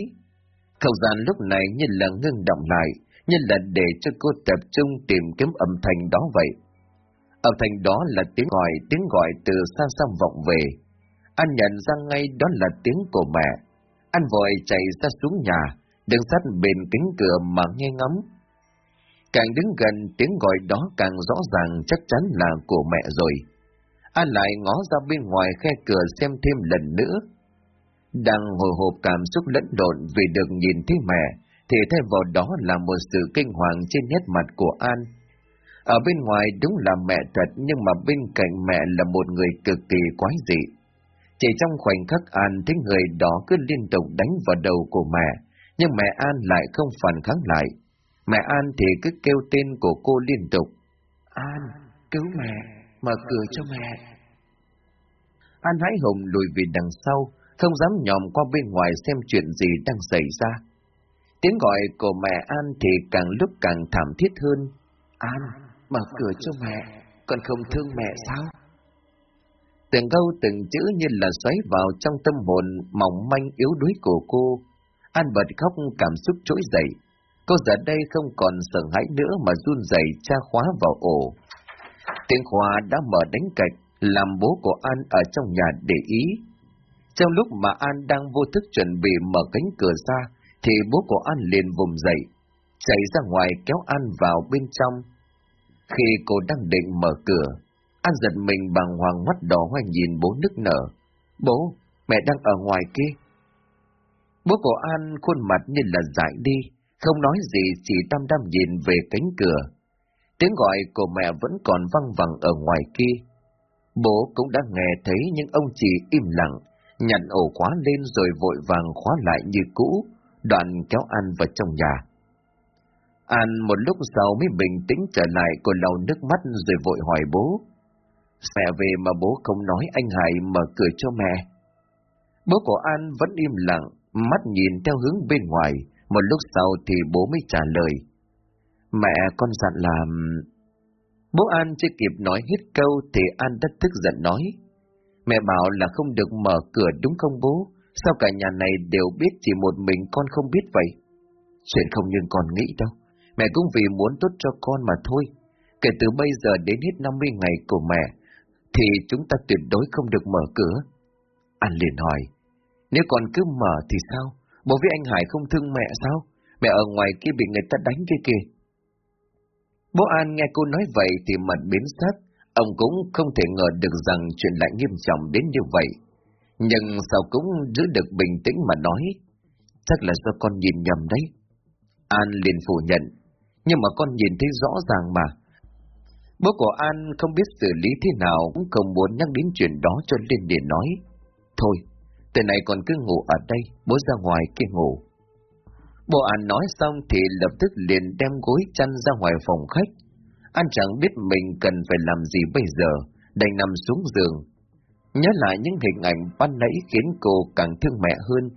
Không gian lúc này như là ngưng động lại, như là để cho cô tập trung tìm kiếm âm thanh đó vậy. Âm thanh đó là tiếng gọi, tiếng gọi từ xa xăm vọng về. Anh nhận ra ngay đó là tiếng của mẹ. Anh vội chạy ra xuống nhà, đứng sát bên kính cửa mà nghe ngắm. Càng đứng gần tiếng gọi đó càng rõ ràng chắc chắn là của mẹ rồi. Anh lại ngó ra bên ngoài khe cửa xem thêm lần nữa. Đang hồi hộp cảm xúc lẫn lộn vì được nhìn thấy mẹ, thì thay vào đó là một sự kinh hoàng trên nét mặt của An. Ở bên ngoài đúng là mẹ thật nhưng mà bên cạnh mẹ là một người cực kỳ quái dị. Chỉ trong khoảnh khắc An thấy người đó cứ liên tục đánh vào đầu của mẹ, nhưng mẹ An lại không phản kháng lại. Mẹ An thì cứ kêu tên của cô liên tục. An, cứu mẹ, mở cửa cho mẹ. An hái hùng lùi về đằng sau, không dám nhòm qua bên ngoài xem chuyện gì đang xảy ra. Tiếng gọi của mẹ An thì càng lúc càng thảm thiết hơn. An, mở cửa cho mẹ, còn không thương mẹ sao? Từng câu từng chữ như là xoáy vào trong tâm hồn mỏng manh yếu đuối của cô. An bật khóc cảm xúc trỗi dậy. Cô giờ đây không còn sợ hãi nữa mà run rẩy tra khóa vào ổ. Tiếng khóa đã mở đánh cạch, làm bố của An ở trong nhà để ý. Trong lúc mà An đang vô thức chuẩn bị mở cánh cửa ra, thì bố của An liền vùng dậy, chạy ra ngoài kéo An vào bên trong. Khi cô đang định mở cửa, An giật mình bằng hoàng mắt đỏ hoa nhìn bố nức nở. Bố, mẹ đang ở ngoài kia. Bố của An khuôn mặt như là dại đi, không nói gì chỉ đăm đăm nhìn về cánh cửa. Tiếng gọi của mẹ vẫn còn văng vẳng ở ngoài kia. Bố cũng đã nghe thấy nhưng ông chỉ im lặng, nhận ổ khóa lên rồi vội vàng khóa lại như cũ, đoạn kéo An vào trong nhà. An một lúc sau mới bình tĩnh trở lại, cô lau nước mắt rồi vội hỏi bố. Mẹ về mà bố không nói anh Hải mở cửa cho mẹ. Bố của An vẫn im lặng, mắt nhìn theo hướng bên ngoài, một lúc sau thì bố mới trả lời. Mẹ con dặn làm... Bố An chưa kịp nói hết câu thì An đã tức giận nói. Mẹ bảo là không được mở cửa đúng không bố? Sao cả nhà này đều biết chỉ một mình con không biết vậy? Chuyện không nhưng con nghĩ đâu. Mẹ cũng vì muốn tốt cho con mà thôi. Kể từ bây giờ đến hết 50 ngày của mẹ, thì chúng ta tuyệt đối không được mở cửa. anh liền hỏi, nếu con cứ mở thì sao? Bố với anh Hải không thương mẹ sao? Mẹ ở ngoài kia bị người ta đánh kia kìa. Bố An nghe cô nói vậy thì mặt biến sắc, ông cũng không thể ngờ được rằng chuyện lại nghiêm trọng đến như vậy. Nhưng sao cũng giữ được bình tĩnh mà nói, chắc là do con nhìn nhầm đấy. An liền phủ nhận, nhưng mà con nhìn thấy rõ ràng mà. Bố của An không biết xử lý thế nào cũng không muốn nhắc đến chuyện đó cho Liên để nói. Thôi, từ này còn cứ ngủ ở đây, bố ra ngoài kia ngủ. Bộ An nói xong thì lập tức liền đem gối chăn ra ngoài phòng khách. An chẳng biết mình cần phải làm gì bây giờ, đành nằm xuống giường. Nhớ lại những hình ảnh ban nãy khiến cô càng thương mẹ hơn.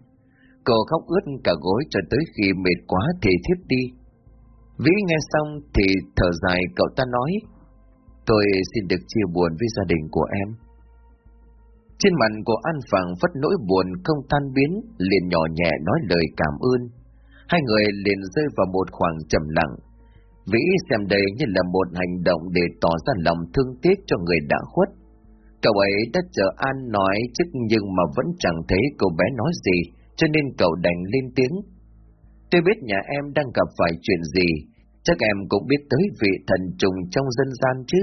Cô khóc ướt cả gối cho tới khi mệt quá thì thiếp đi. Vĩ nghe xong thì thở dài cậu ta nói, tôi xin được chia buồn với gia đình của em. Trên mặt của An Phàng phất nỗi buồn không tan biến, liền nhỏ nhẹ nói lời cảm ơn. Hai người liền rơi vào một khoảng trầm lặng. Vĩ xem đây như là một hành động để tỏ ra lòng thương tiếc cho người đã khuất. Cậu ấy đã chờ An nói chứ nhưng mà vẫn chẳng thấy cô bé nói gì, cho nên cậu đành lên tiếng. Tôi biết nhà em đang gặp phải chuyện gì, chắc em cũng biết tới vị thần trùng trong dân gian chứ.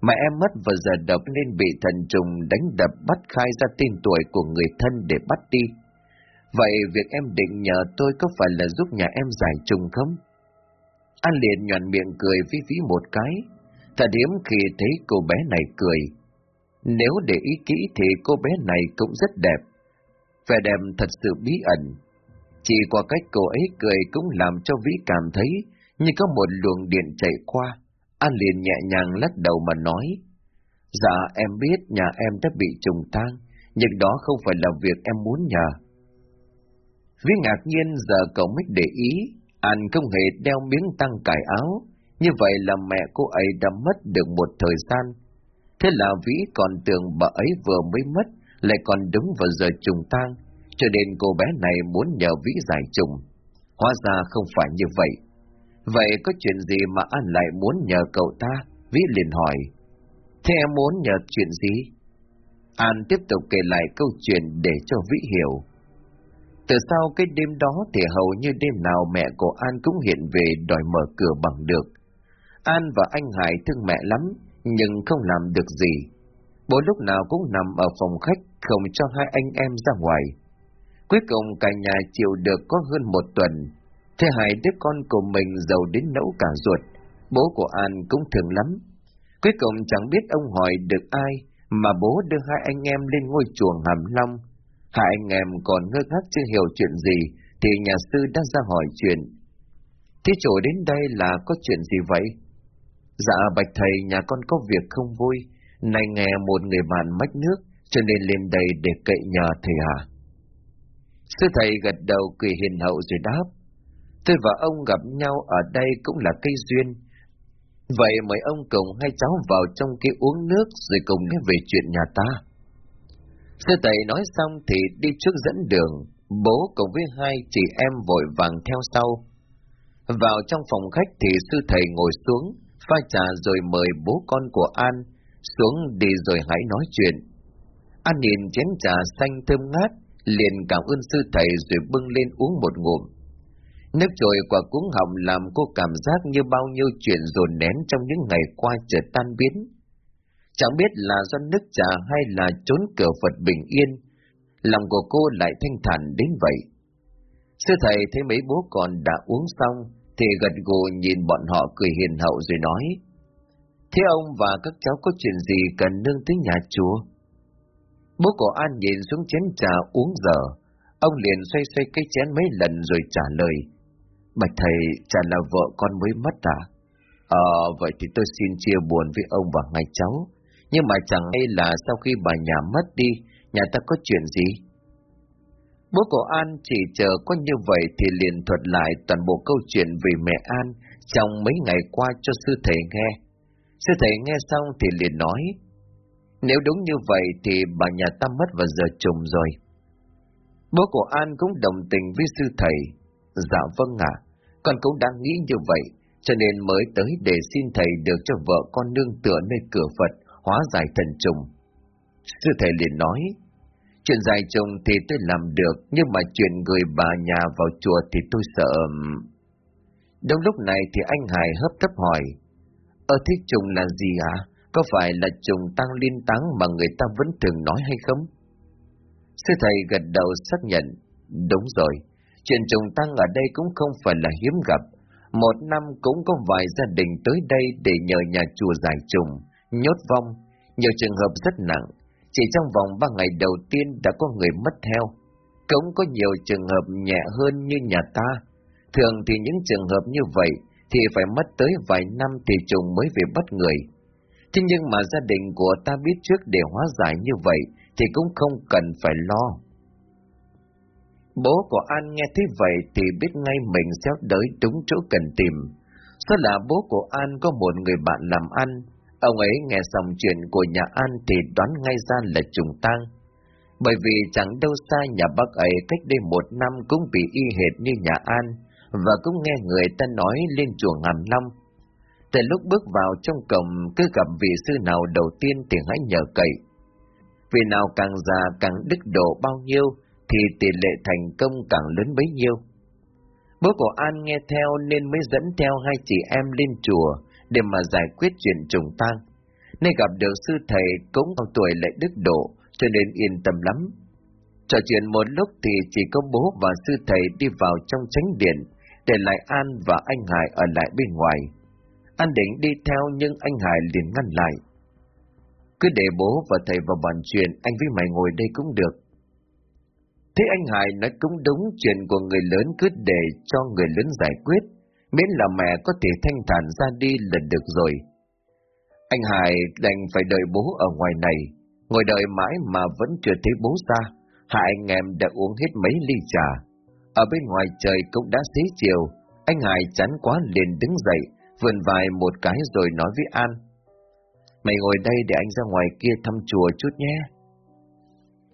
Mà em mất vào giờ đập nên bị thần trùng đánh đập bắt khai ra tên tuổi của người thân để bắt đi. Vậy việc em định nhờ tôi có phải là giúp nhà em giải trùng không? An liền nhoàn miệng cười phí phí một cái. Thật hiếm khi thấy cô bé này cười. Nếu để ý kỹ thì cô bé này cũng rất đẹp. Vẻ đẹp thật sự bí ẩn. Chỉ qua cách cô ấy cười cũng làm cho Vĩ cảm thấy như có một luồng điện chạy qua. An liền nhẹ nhàng lắc đầu mà nói. Dạ em biết nhà em đã bị trùng tang, nhưng đó không phải là việc em muốn nhờ. Vĩ ngạc nhiên giờ cậu mới để ý, An không hề đeo miếng tăng cải áo, như vậy là mẹ cô ấy đã mất được một thời gian. Thế là Vĩ còn tưởng bà ấy vừa mới mất, lại còn đúng vào giờ trùng tang, cho nên cô bé này muốn nhờ Vĩ giải trùng. Hóa ra không phải như vậy. Vậy có chuyện gì mà An lại muốn nhờ cậu ta? Vĩ liền hỏi. Thế em muốn nhờ chuyện gì? An tiếp tục kể lại câu chuyện để cho Vĩ hiểu. Từ sau cái đêm đó thì hầu như đêm nào mẹ của An cũng hiện về đòi mở cửa bằng được. An và anh Hải thương mẹ lắm, nhưng không làm được gì. Bố lúc nào cũng nằm ở phòng khách, không cho hai anh em ra ngoài. Cuối cùng cả nhà chịu được có hơn một tuần, Thế hai đứa con của mình giàu đến nẫu cả ruột, bố của An cũng thương lắm. Cuối cùng chẳng biết ông hỏi được ai, mà bố đưa hai anh em lên ngôi chuồng hàm long. Hai anh em còn ngơ ngác chưa hiểu chuyện gì, thì nhà sư đã ra hỏi chuyện. Thế chủ đến đây là có chuyện gì vậy? Dạ bạch thầy nhà con có việc không vui, nay nghe một người bạn mách nước, cho nên lên đây để cậy nhờ thầy hả? Sư thầy gật đầu cười hiền hậu rồi đáp. Tôi và ông gặp nhau ở đây cũng là cây duyên. Vậy mời ông cùng hai cháu vào trong kia uống nước rồi cùng nghe về chuyện nhà ta. Sư thầy nói xong thì đi trước dẫn đường, bố cùng với hai chị em vội vàng theo sau. Vào trong phòng khách thì sư thầy ngồi xuống, pha trà rồi mời bố con của An xuống đi rồi hãy nói chuyện. An nhìn chén trà xanh thơm ngát, liền cảm ơn sư thầy rồi bưng lên uống một ngụm. Nước trôi qua cuống họng làm cô cảm giác như bao nhiêu chuyện dồn nén trong những ngày qua chợt tan biến. Chẳng biết là do nước trà hay là trốn cửa Phật bình yên, lòng của cô lại thanh thản đến vậy. Sư thầy thấy mấy bố con đã uống xong, thì gật gù nhìn bọn họ cười hiền hậu rồi nói. Thế ông và các cháu có chuyện gì cần nương tới nhà chùa? Bố của An nhìn xuống chén trà uống dở. Ông liền xoay xoay cái chén mấy lần rồi trả lời. Bạch thầy, chả là vợ con mới mất à? Ờ, vậy thì tôi xin chia buồn với ông và hai cháu. Nhưng mà chẳng hay là sau khi bà nhà mất đi, nhà ta có chuyện gì? Bố của An chỉ chờ có như vậy thì liền thuật lại toàn bộ câu chuyện về mẹ An trong mấy ngày qua cho sư thầy nghe. Sư thầy nghe xong thì liền nói, nếu đúng như vậy thì bà nhà ta mất vào giờ trùng rồi. Bố của An cũng đồng tình với sư thầy. Dạ vâng ạ, con cũng đang nghĩ như vậy, cho nên mới tới để xin thầy được cho vợ con nương tựa nơi cửa Phật, hóa giải thần trùng. Sư thầy liền nói, chuyện giải trùng thì tôi làm được, nhưng mà chuyện người bà nhà vào chùa thì tôi sợ... Đúng lúc này thì anh Hải hấp tấp hỏi, Ơ thế trùng là gì ạ? Có phải là trùng tăng liên táng mà người ta vẫn thường nói hay không? Sư thầy gật đầu xác nhận, đúng rồi, chuyện trùng tăng ở đây cũng không phải là hiếm gặp. Một năm cũng có vài gia đình tới đây để nhờ nhà chùa giải trùng, nhốt vong, nhiều trường hợp rất nặng. Chỉ trong vòng ba ngày đầu tiên đã có người mất theo. Cũng có nhiều trường hợp nhẹ hơn như nhà ta. Thường thì những trường hợp như vậy thì phải mất tới vài năm thì trùng mới về bắt người. Thế nhưng mà gia đình của ta biết trước để hóa giải như vậy thì cũng không cần phải lo. Bố của An nghe thế vậy thì biết ngay mình sẽ đới đúng chỗ cần tìm. đó là bố của An có một người bạn làm ăn. Ông ấy nghe xong chuyện của nhà An thì đoán ngay ra là trùng tang. Bởi vì chẳng đâu xa nhà bác ấy cách đây một năm cũng bị y hệt như nhà An, và cũng nghe người ta nói lên chùa Ngàn năm. Từ lúc bước vào trong cổng, cứ gặp vị sư nào đầu tiên thì hãy nhờ cậy. Vì nào càng già càng đức độ bao nhiêu, thì tỷ lệ thành công càng lớn bấy nhiêu. Bố của An nghe theo nên mới dẫn theo hai chị em lên chùa để mà giải quyết chuyện trùng tang. Nên gặp được sư thầy cũng cao tuổi lại đức độ, cho nên yên tâm lắm. Trò chuyện một lúc thì chỉ có bố và sư thầy đi vào trong chánh điện, để lại An và anh Hải ở lại bên ngoài. An định đi theo nhưng anh Hải liền ngăn lại. Cứ để bố và thầy vào bàn chuyện, anh với mày ngồi đây cũng được. Thế anh Hải nói cũng đúng chuyện của người lớn cứ để cho người lớn giải quyết, miễn là mẹ có thể thanh thản ra đi là được rồi. Anh Hải đành phải đợi bố ở ngoài này, ngồi đợi mãi mà vẫn chưa thấy bố ra. Hai anh em đã uống hết mấy ly trà. Ở bên ngoài trời cũng đã xế chiều, anh Hải chán quá liền đứng dậy, vườn vài một cái rồi nói với An. Mày ngồi đây để anh ra ngoài kia thăm chùa chút nhé.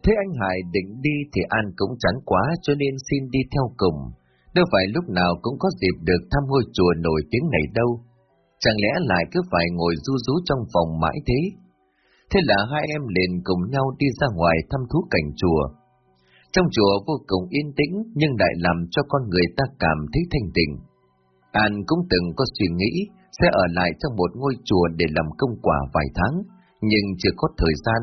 Thế anh Hải định đi thì An cũng chán quá cho nên xin đi theo cùng. Đâu phải lúc nào cũng có dịp được thăm ngôi chùa nổi tiếng này đâu. Chẳng lẽ lại cứ phải ngồi du rú trong phòng mãi thế? Thế là hai em liền cùng nhau đi ra ngoài thăm thú cảnh chùa. Trong chùa vô cùng yên tĩnh nhưng lại làm cho con người ta cảm thấy thanh tịnh. An cũng từng có suy nghĩ sẽ ở lại trong một ngôi chùa để làm công quả vài tháng, nhưng chưa có thời gian.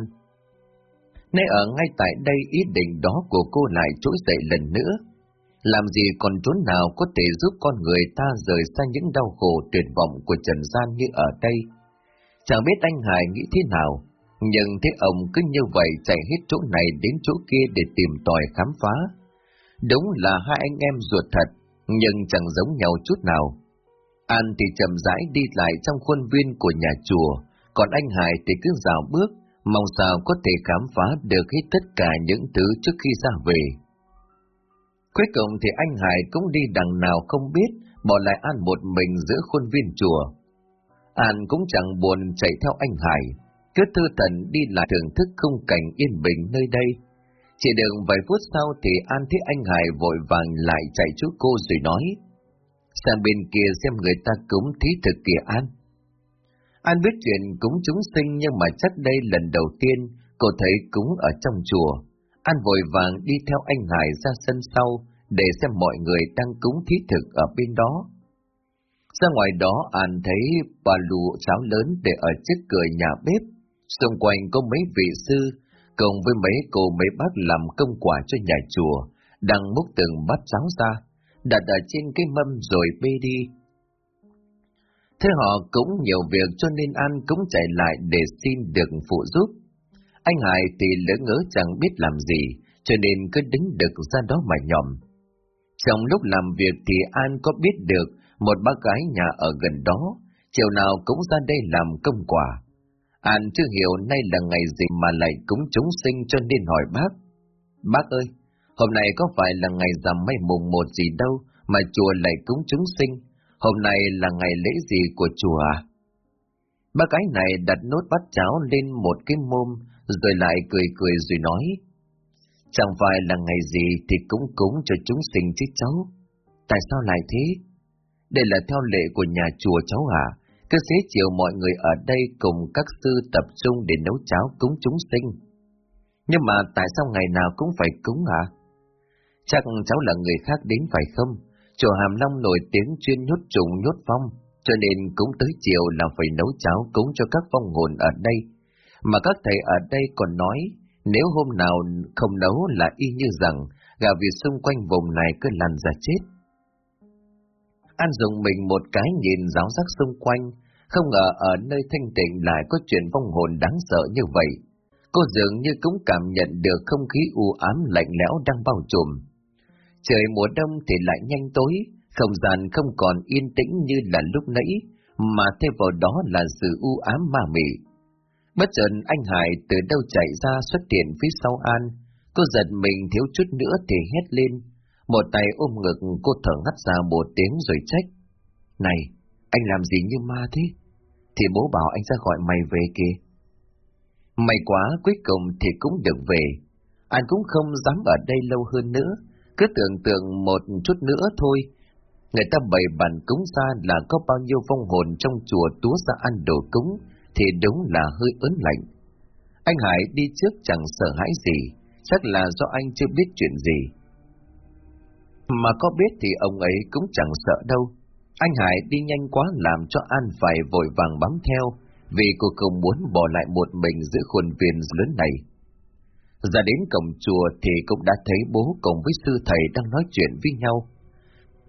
Nay ở ngay tại đây ý định đó của cô lại trỗi dậy lần nữa. Làm gì còn chốn nào có thể giúp con người ta rời xa những đau khổ tuyệt vọng của trần gian như ở đây. Chẳng biết anh Hải nghĩ thế nào, nhưng thế ông cứ như vậy chạy hết chỗ này đến chỗ kia để tìm tòi khám phá. Đúng là hai anh em ruột thật, nhưng chẳng giống nhau chút nào. An thì chậm rãi đi lại trong khuôn viên của nhà chùa, còn anh Hải thì cứ dạo bước, mong sao có thể khám phá được hết tất cả những thứ trước khi ra về. Cuối cùng thì anh Hải cũng đi đằng nào không biết, bỏ lại An một mình giữa khuôn viên chùa. An cũng chẳng buồn chạy theo anh Hải, cứ thư thần đi lại thưởng thức khung cảnh yên bình nơi đây. Chỉ được vài phút sau thì An thấy anh Hải vội vàng lại chạy chú cô rồi nói. Sang bên kia xem người ta cúng thí thực kìa An. An biết chuyện cúng chúng sinh nhưng mà chắc đây lần đầu tiên cô thấy cúng ở trong chùa. An vội vàng đi theo anh Hải ra sân sau để xem mọi người đang cúng thí thực ở bên đó. Ra ngoài đó An thấy bà lù cháo lớn để ở trước cửa nhà bếp, xung quanh có mấy vị sư, cùng với mấy cô mấy bác làm công quả cho nhà chùa, đang múc từng bát cháo ra, đặt ở trên cái mâm rồi bê đi. Thế họ cũng nhiều việc cho nên An cũng chạy lại để xin được phụ giúp. Anh Hải thì lỡ ngỡ chẳng biết làm gì, cho nên cứ đứng được ra đó mà nhòm. Trong lúc làm việc thì An có biết được một bác gái nhà ở gần đó, chiều nào cũng ra đây làm công quả. An chưa hiểu nay là ngày gì mà lại cúng chúng sinh cho nên hỏi bác. Bác ơi, hôm nay có phải là ngày rằm may mùng một gì đâu mà chùa lại cúng chúng sinh? Hôm nay là ngày lễ gì của chùa à? Bác gái này đặt nốt bát cháo lên một cái môm, rồi lại cười cười rồi nói. Chẳng phải là ngày gì thì cũng cúng cho chúng sinh chứ cháu. Tại sao lại thế? Đây là theo lệ của nhà chùa cháu à? Cứ xế chiều mọi người ở đây cùng các sư tập trung để nấu cháo cúng chúng sinh. Nhưng mà tại sao ngày nào cũng phải cúng hả? Chắc cháu là người khác đến phải không? Chùa Hàm Long nổi tiếng chuyên nhốt trùng nhốt phong, cho nên cũng tới chiều là phải nấu cháo cúng cho các phong hồn ở đây. Mà các thầy ở đây còn nói, nếu hôm nào không nấu là y như rằng gà vịt xung quanh vùng này cứ lăn ra chết. An dùng mình một cái nhìn giáo giác xung quanh, không ngờ ở nơi thanh tịnh lại có chuyện vong hồn đáng sợ như vậy. Cô dường như cũng cảm nhận được không khí u ám lạnh lẽo đang bao trùm. Trời mùa đông thì lại nhanh tối, không gian không còn yên tĩnh như là lúc nãy, mà thêm vào đó là sự u ám ma mị. Bất chợt anh Hải từ đâu chạy ra xuất hiện phía sau An, cô giật mình thiếu chút nữa thì hét lên, một tay ôm ngực cô thở ngắt ra một tiếng rồi trách. Này, anh làm gì như ma thế? Thì bố bảo anh ra gọi mày về kìa. May quá cuối cùng thì cũng được về. Anh cũng không dám ở đây lâu hơn nữa. Cứ tưởng tượng một chút nữa thôi. Người ta bày bàn cúng ra là có bao nhiêu phong hồn trong chùa túa ra ăn đồ cúng, thì đúng là hơi ớn lạnh. Anh Hải đi trước chẳng sợ hãi gì, chắc là do anh chưa biết chuyện gì. Mà có biết thì ông ấy cũng chẳng sợ đâu. Anh Hải đi nhanh quá làm cho An phải vội vàng bám theo, vì cô không muốn bỏ lại một mình giữa khuôn viên lớn này. Ra đến cổng chùa thì cũng đã thấy bố cùng với sư thầy đang nói chuyện với nhau.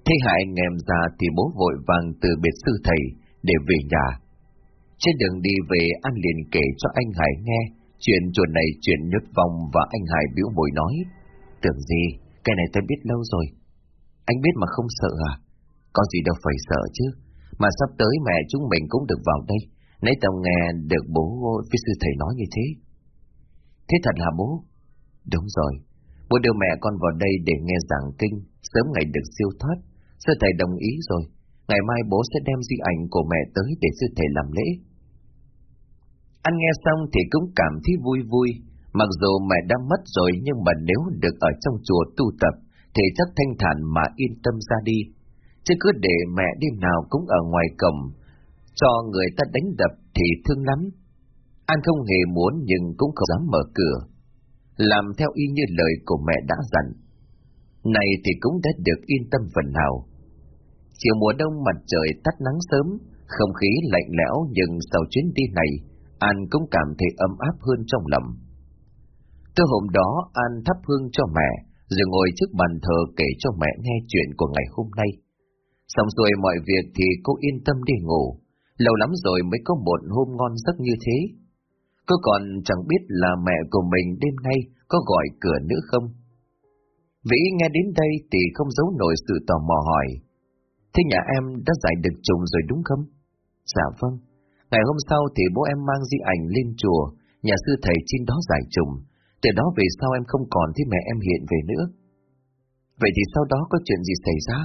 Thế Hải ngèm ra thì bố vội vàng từ biệt sư thầy để về nhà. Trên đường đi về An liền kể cho anh Hải nghe chuyện chuột này chuyện nhốt vòng và anh Hải biểu môi nói. Tưởng gì, cái này tôi biết lâu rồi. Anh biết mà không sợ à? Có gì đâu phải sợ chứ. Mà sắp tới mẹ chúng mình cũng được vào đây. Nãy tao nghe được bố với sư thầy nói như thế. Thế thật là bố? Đúng rồi. Bố đưa mẹ con vào đây để nghe giảng kinh, sớm ngày được siêu thoát. Sư thầy đồng ý rồi. Ngày mai bố sẽ đem di ảnh của mẹ tới để sư thầy làm lễ. Anh nghe xong thì cũng cảm thấy vui vui. Mặc dù mẹ đã mất rồi nhưng mà nếu được ở trong chùa tu tập thì chắc thanh thản mà yên tâm ra đi. Chứ cứ để mẹ đêm nào cũng ở ngoài cổng, cho người ta đánh đập thì thương lắm. An không hề muốn nhưng cũng không dám mở cửa. Làm theo y như lời của mẹ đã dặn. Này thì cũng đã được yên tâm phần nào. Chiều mùa đông mặt trời tắt nắng sớm, không khí lạnh lẽo nhưng sau chuyến đi này, An cũng cảm thấy ấm áp hơn trong lòng. Từ hôm đó An thắp hương cho mẹ, rồi ngồi trước bàn thờ kể cho mẹ nghe chuyện của ngày hôm nay. Xong rồi mọi việc thì cô yên tâm đi ngủ, lâu lắm rồi mới có một hôm ngon giấc như thế. Cô còn chẳng biết là mẹ của mình đêm nay có gọi cửa nữa không. Vĩ nghe đến đây thì không giấu nổi sự tò mò hỏi. Thế nhà em đã giải được trùng rồi đúng không? Dạ vâng. Ngày hôm sau thì bố em mang di ảnh lên chùa, nhà sư thầy trên đó giải trùng. Từ đó về sau em không còn thấy mẹ em hiện về nữa. Vậy thì sau đó có chuyện gì xảy ra?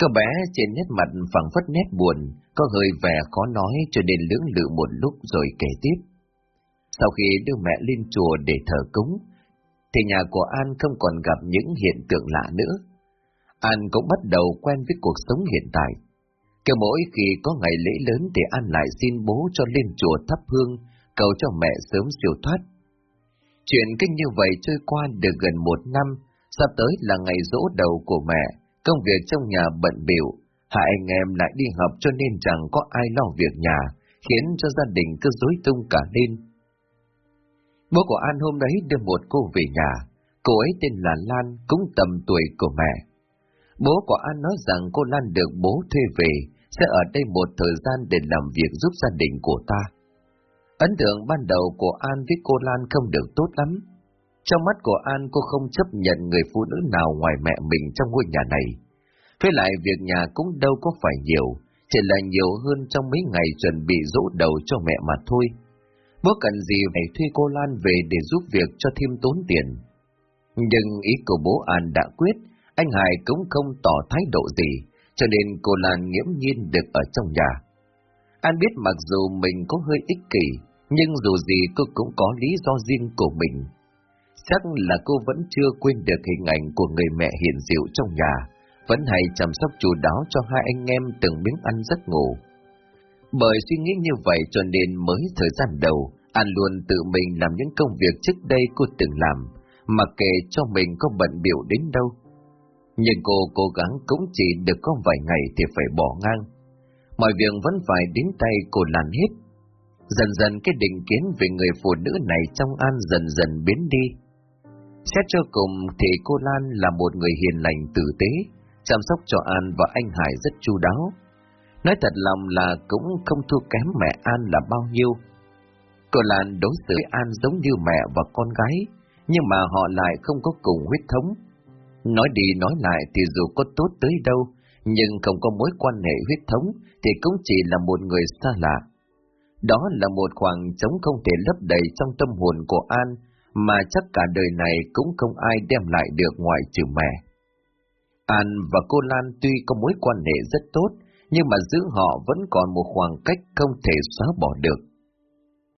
Cậu bé trên nét mặt phẳng phất nét buồn, có hơi vẻ khó nói cho nên lưỡng lự một lúc rồi kể tiếp. Sau khi đưa mẹ lên chùa để thờ cúng, thì nhà của An không còn gặp những hiện tượng lạ nữa. An cũng bắt đầu quen với cuộc sống hiện tại. Cứ mỗi khi có ngày lễ lớn thì An lại xin bố cho lên chùa thắp hương, cầu cho mẹ sớm siêu thoát. Chuyện kinh như vậy trôi qua được gần một năm, sắp tới là ngày rỗ đầu của mẹ, công việc trong nhà bận biểu, hai anh em lại đi học cho nên chẳng có ai lo việc nhà, khiến cho gia đình cứ rối tung cả lên. Bố của An hôm đấy đưa một cô về nhà, cô ấy tên là Lan, cũng tầm tuổi của mẹ. Bố của An nói rằng cô Lan được bố thuê về, sẽ ở đây một thời gian để làm việc giúp gia đình của ta. Ấn tượng ban đầu của An với cô Lan không được tốt lắm. Trong mắt của An cô không chấp nhận người phụ nữ nào ngoài mẹ mình trong ngôi nhà này. Với lại việc nhà cũng đâu có phải nhiều, chỉ là nhiều hơn trong mấy ngày chuẩn bị dỗ đầu cho mẹ mà thôi. Bố cần gì phải thuê cô Lan về để giúp việc cho thêm tốn tiền. Nhưng ý của bố An đã quyết, anh Hải cũng không tỏ thái độ gì, cho nên cô Lan nghiễm nhiên được ở trong nhà. An biết mặc dù mình có hơi ích kỷ, nhưng dù gì cô cũng có lý do riêng của mình. Chắc là cô vẫn chưa quên được hình ảnh của người mẹ hiền dịu trong nhà, vẫn hay chăm sóc chú đáo cho hai anh em từng miếng ăn giấc ngủ. Bởi suy nghĩ như vậy cho nên mới thời gian đầu, An luôn tự mình làm những công việc trước đây cô từng làm, mặc kệ cho mình có bận biểu đến đâu. Nhưng cô cố gắng cũng chỉ được có vài ngày thì phải bỏ ngang. Mọi việc vẫn phải đến tay cô làm hết. Dần dần cái định kiến về người phụ nữ này trong An dần dần biến đi. Xét cho cùng thì cô Lan là một người hiền lành tử tế, chăm sóc cho An và anh Hải rất chu đáo. Nói thật lòng là cũng không thua kém mẹ An là bao nhiêu. Cô Lan đối xử với An giống như mẹ và con gái, nhưng mà họ lại không có cùng huyết thống. Nói đi nói lại thì dù có tốt tới đâu, nhưng không có mối quan hệ huyết thống thì cũng chỉ là một người xa lạ. Đó là một khoảng trống không thể lấp đầy trong tâm hồn của An, mà chắc cả đời này cũng không ai đem lại được ngoài trừ mẹ. An và cô Lan tuy có mối quan hệ rất tốt, nhưng mà giữa họ vẫn còn một khoảng cách không thể xóa bỏ được.